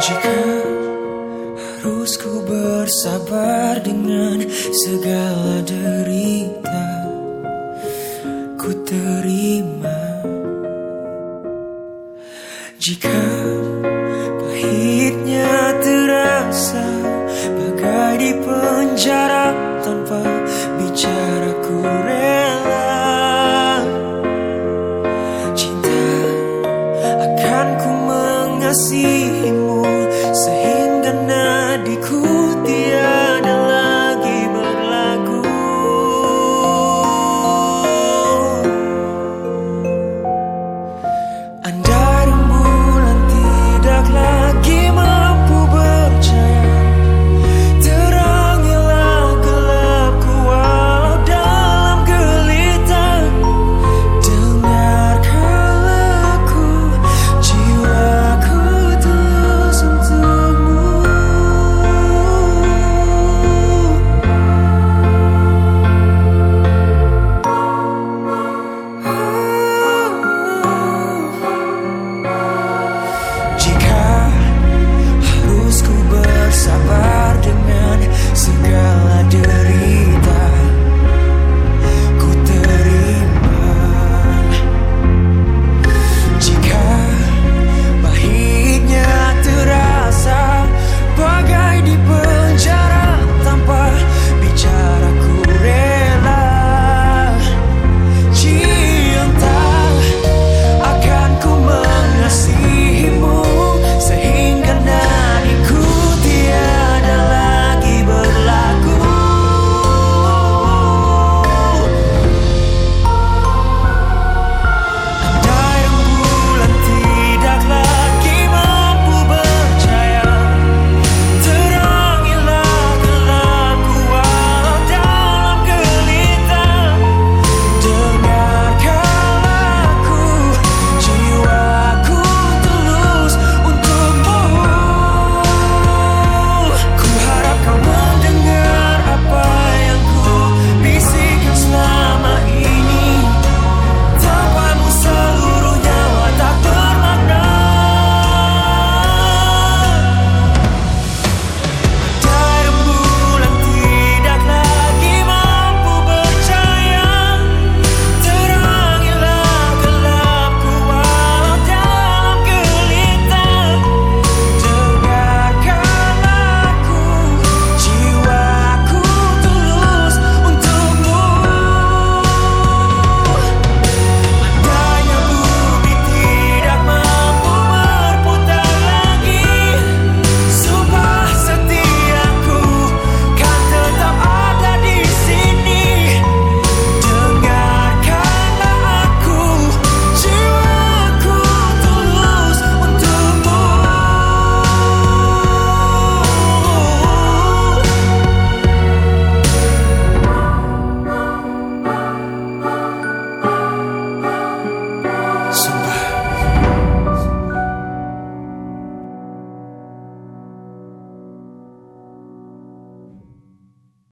Jika harus ku bersabar dengan segala derita Ku terima. Jika pahitnya terasa Bagai di penjara tanpa bicara ku rela Cinta akan ku mengasihi.